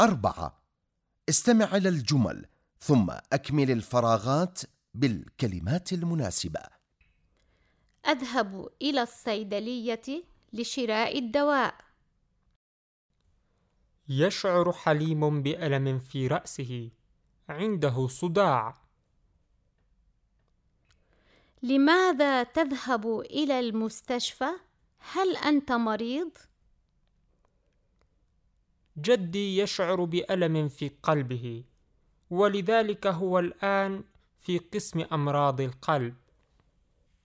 أربعة استمع إلى الجمل ثم أكمل الفراغات بالكلمات المناسبة أذهب إلى الصيدلية لشراء الدواء يشعر حليم بألم في رأسه عنده صداع لماذا تذهب إلى المستشفى؟ هل أنت مريض؟ جدي يشعر بألم في قلبه ولذلك هو الآن في قسم أمراض القلب.